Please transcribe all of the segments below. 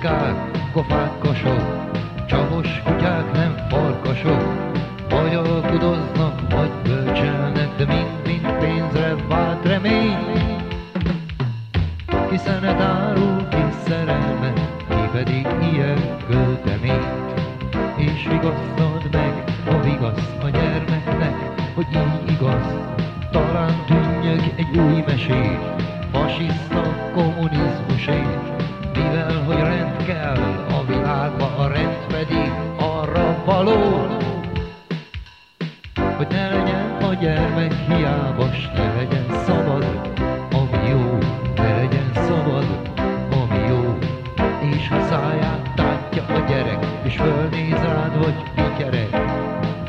kockák, kofákkosok, csavos kutyák, nem farkasok, vagy alkudoznak, vagy bölcselnek, de mind-mind pénzre vált remény. Ki szenet árul, ki szerelmet, ki pedig ilyen költeményt. És vigasztad meg a vigasz a gyermeknek, hogy így igaz, talán tűnjök egy új mesét, fasiszta való, hogy ne legyen a gyermek hiába, s ne legyen szabad, ami jó, ne legyen szabad, ami jó. És ha száját tátja a gyerek, és fölnéz rád, vagy pityerek,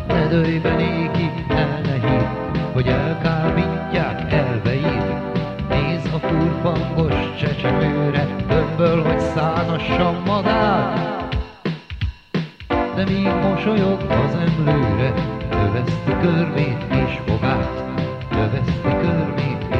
ne dőlj be néki, el ne hidd, hogy elkábítják elveid. Nézd a furfangos csecsemőre, dömböl, hogy szánassam magát, de még mosolyog az emlőre, öveszti körmét és fogát, öveszti körmét